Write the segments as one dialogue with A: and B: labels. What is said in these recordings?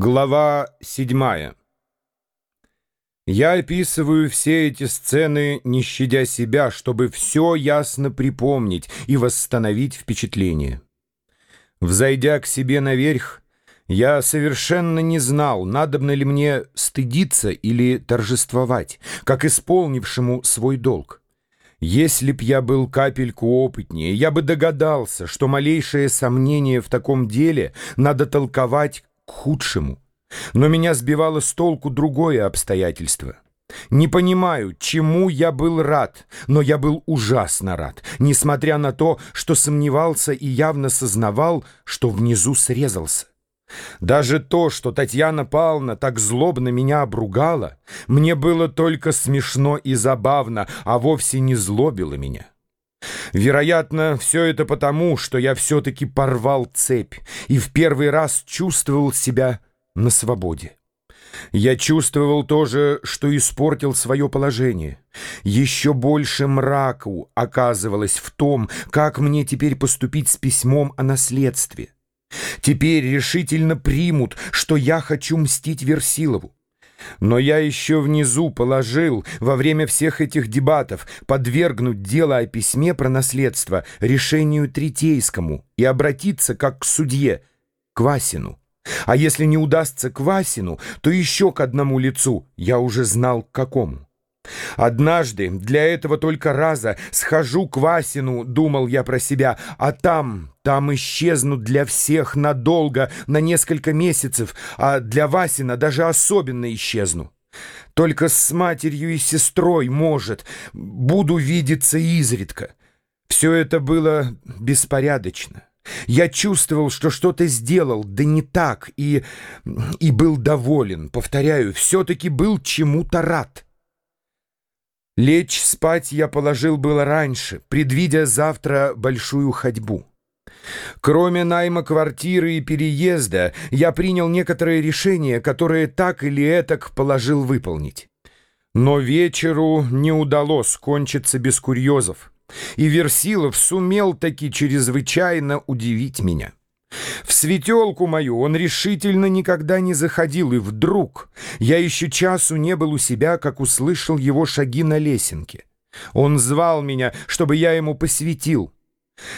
A: Глава седьмая. Я описываю все эти сцены, не щадя себя, чтобы все ясно припомнить и восстановить впечатление. Взойдя к себе наверх, я совершенно не знал, надобно ли мне стыдиться или торжествовать, как исполнившему свой долг. Если б я был капельку опытнее, я бы догадался, что малейшее сомнение в таком деле надо толковать к худшему. Но меня сбивало с толку другое обстоятельство. Не понимаю, чему я был рад, но я был ужасно рад, несмотря на то, что сомневался и явно сознавал, что внизу срезался. Даже то, что Татьяна Павловна так злобно меня обругала, мне было только смешно и забавно, а вовсе не злобило меня. Вероятно, все это потому, что я все-таки порвал цепь и в первый раз чувствовал себя на свободе. Я чувствовал тоже, что испортил свое положение. Еще больше мраку оказывалось в том, как мне теперь поступить с письмом о наследстве. Теперь решительно примут, что я хочу мстить Версилову. Но я еще внизу положил во время всех этих дебатов подвергнуть дело о письме про наследство решению Третейскому и обратиться как к судье, к Васину. А если не удастся к Васину, то еще к одному лицу, я уже знал к какому. Однажды, для этого только раза, схожу к Васину, думал я про себя, а там, там исчезнут для всех надолго, на несколько месяцев, а для Васина даже особенно исчезну. Только с матерью и сестрой, может, буду видеться изредка. Все это было беспорядочно. Я чувствовал, что что-то сделал, да не так, и, и был доволен. Повторяю, все-таки был чему-то рад. Лечь спать я положил было раньше, предвидя завтра большую ходьбу. Кроме найма квартиры и переезда, я принял некоторые решения, которые так или этак положил выполнить. Но вечеру не удалось кончиться без курьезов, и Версилов сумел таки чрезвычайно удивить меня. В светелку мою он решительно никогда не заходил, и вдруг я еще часу не был у себя, как услышал его шаги на лесенке. Он звал меня, чтобы я ему посветил.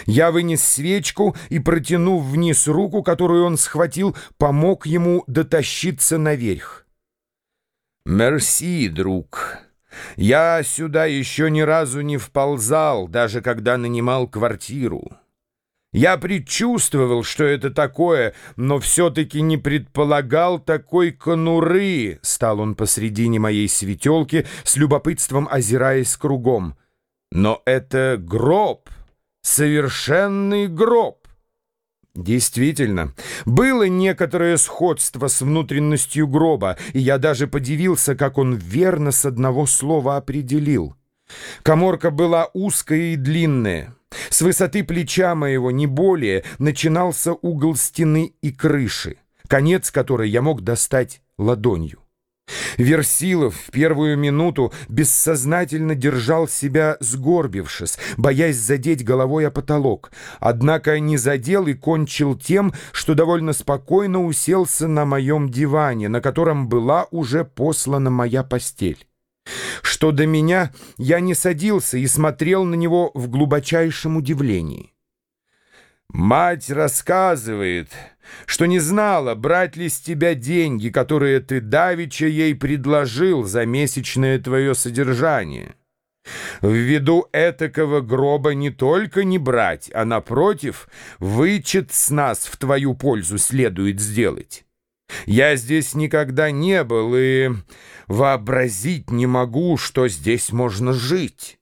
A: Я вынес свечку и, протянув вниз руку, которую он схватил, помог ему дотащиться наверх. «Мерси, друг. Я сюда еще ни разу не вползал, даже когда нанимал квартиру». Я предчувствовал, что это такое, но все-таки не предполагал такой конуры, стал он посредине моей светелки, с любопытством озираясь кругом. Но это гроб, совершенный гроб. Действительно, было некоторое сходство с внутренностью гроба, и я даже подивился, как он верно с одного слова определил. Коморка была узкая и длинная. С высоты плеча моего, не более, начинался угол стены и крыши, конец которой я мог достать ладонью. Версилов в первую минуту бессознательно держал себя сгорбившись, боясь задеть головой о потолок, однако не задел и кончил тем, что довольно спокойно уселся на моем диване, на котором была уже послана моя постель. Что до меня, я не садился и смотрел на него в глубочайшем удивлении. Мать рассказывает, что не знала, брать ли с тебя деньги, которые ты давеча ей предложил за месячное твое содержание. Ввиду этакого гроба не только не брать, а, напротив, вычет с нас в твою пользу следует сделать. Я здесь никогда не был и вообразить не могу, что здесь можно жить.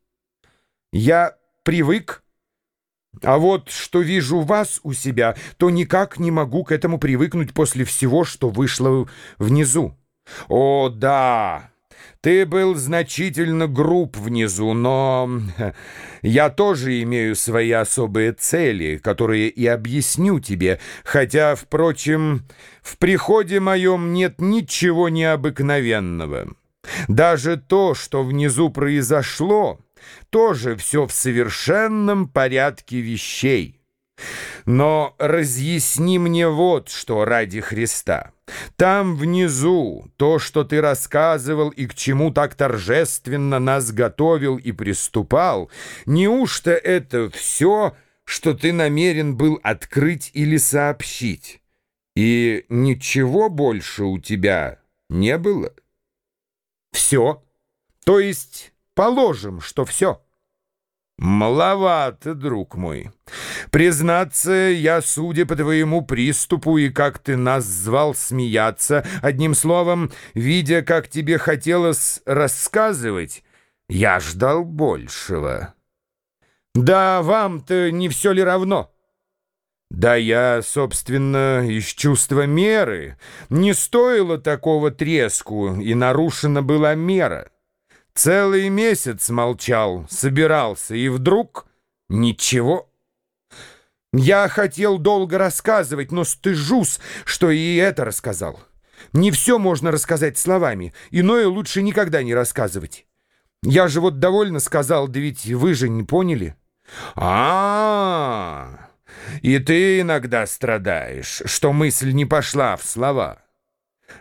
A: Я привык, а вот что вижу вас у себя, то никак не могу к этому привыкнуть после всего, что вышло внизу. О, да! Ты был значительно груб внизу, но я тоже имею свои особые цели, которые и объясню тебе, хотя, впрочем, в приходе моем нет ничего необыкновенного. Даже то, что внизу произошло, тоже все в совершенном порядке вещей. Но разъясни мне вот что ради Христа. Там внизу то, что ты рассказывал и к чему так торжественно нас готовил и приступал, неужто это все, что ты намерен был открыть или сообщить? И ничего больше у тебя не было? Все. То есть положим, что все. «Маловато, друг мой. Признаться, я, судя по твоему приступу и как ты нас звал смеяться, одним словом, видя, как тебе хотелось рассказывать, я ждал большего». «Да вам-то не все ли равно?» «Да я, собственно, из чувства меры. Не стоило такого треску, и нарушена была мера». Целый месяц молчал, собирался, и вдруг ничего. Я хотел долго рассказывать, но стыжусь, что и это рассказал. Не все можно рассказать словами, иное лучше никогда не рассказывать. Я же вот довольно сказал, да ведь вы же не поняли. а, -а, -а и ты иногда страдаешь, что мысль не пошла в слова.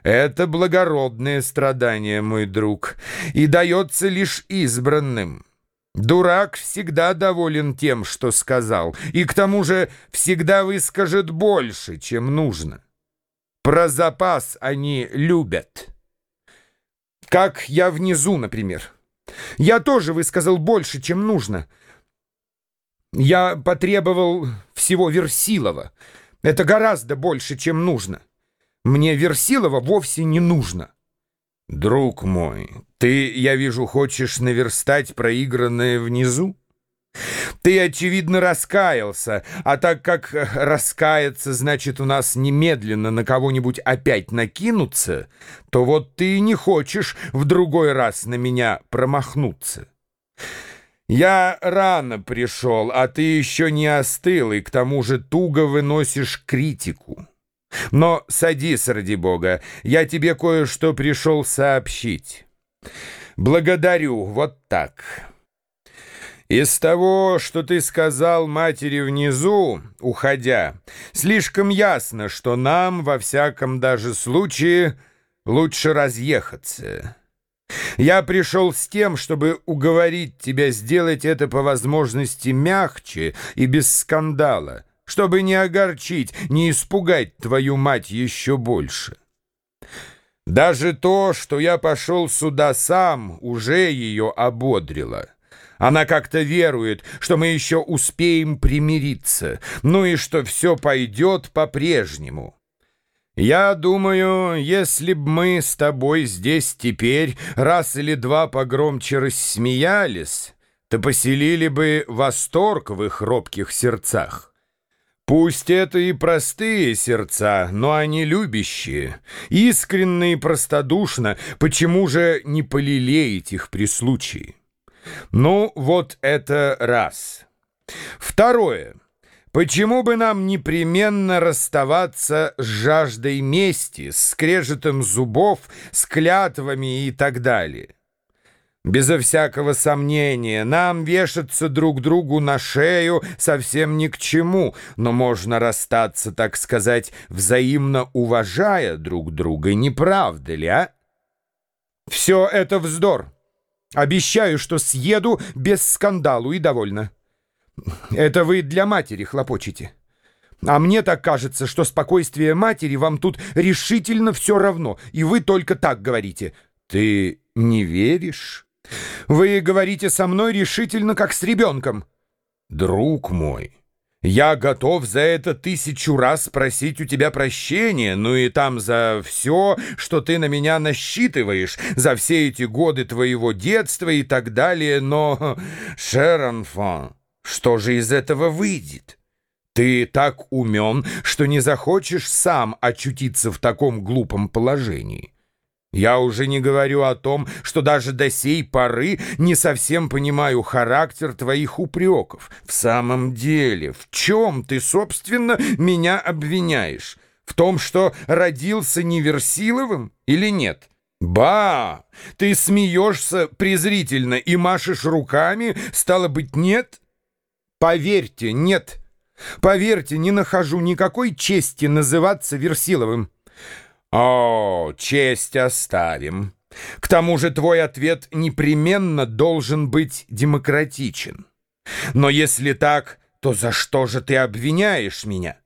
A: Это благородное страдание, мой друг, и дается лишь избранным. Дурак всегда доволен тем, что сказал, и к тому же всегда выскажет больше, чем нужно. Про запас они любят. Как я внизу, например. Я тоже высказал больше, чем нужно. Я потребовал всего Версилова. Это гораздо больше, чем нужно. Мне Версилова вовсе не нужно. Друг мой, ты, я вижу, хочешь наверстать проигранное внизу? Ты, очевидно, раскаялся, а так как раскаяться значит у нас немедленно на кого-нибудь опять накинуться, то вот ты не хочешь в другой раз на меня промахнуться. Я рано пришел, а ты еще не остыл, и к тому же туго выносишь критику. Но садись, ради бога, я тебе кое-что пришел сообщить. Благодарю, вот так. Из того, что ты сказал матери внизу, уходя, слишком ясно, что нам, во всяком даже случае, лучше разъехаться. Я пришел с тем, чтобы уговорить тебя сделать это по возможности мягче и без скандала, чтобы не огорчить, не испугать твою мать еще больше. Даже то, что я пошел сюда сам, уже ее ободрило. Она как-то верует, что мы еще успеем примириться, ну и что все пойдет по-прежнему. Я думаю, если б мы с тобой здесь теперь раз или два погромче рассмеялись, то поселили бы восторг в их робких сердцах. Пусть это и простые сердца, но они любящие, искренне и простодушно, почему же не полелеять их при случае? Ну, вот это раз. Второе. Почему бы нам непременно расставаться с жаждой мести, с скрежетом зубов, с клятвами и так далее? Безо всякого сомнения, нам вешаться друг другу на шею совсем ни к чему, но можно расстаться, так сказать, взаимно уважая друг друга, не правда ли, а? Все это вздор. Обещаю, что съеду без скандалу и довольно. Это вы для матери хлопочете. А мне так кажется, что спокойствие матери вам тут решительно все равно, и вы только так говорите. Ты не веришь? Вы говорите со мной решительно, как с ребенком. Друг мой, я готов за это тысячу раз просить у тебя прощения, ну и там за все, что ты на меня насчитываешь, за все эти годы твоего детства и так далее, но, Шеронфан, что же из этого выйдет? Ты так умен, что не захочешь сам очутиться в таком глупом положении. Я уже не говорю о том, что даже до сей поры не совсем понимаю характер твоих упреков. В самом деле, в чем ты, собственно, меня обвиняешь? В том, что родился Неверсиловым или нет? Ба! Ты смеешься презрительно и машешь руками, стало быть, нет? Поверьте, нет. Поверьте, не нахожу никакой чести называться Версиловым. О, честь оставим. К тому же твой ответ непременно должен быть демократичен. Но если так, то за что же ты обвиняешь меня?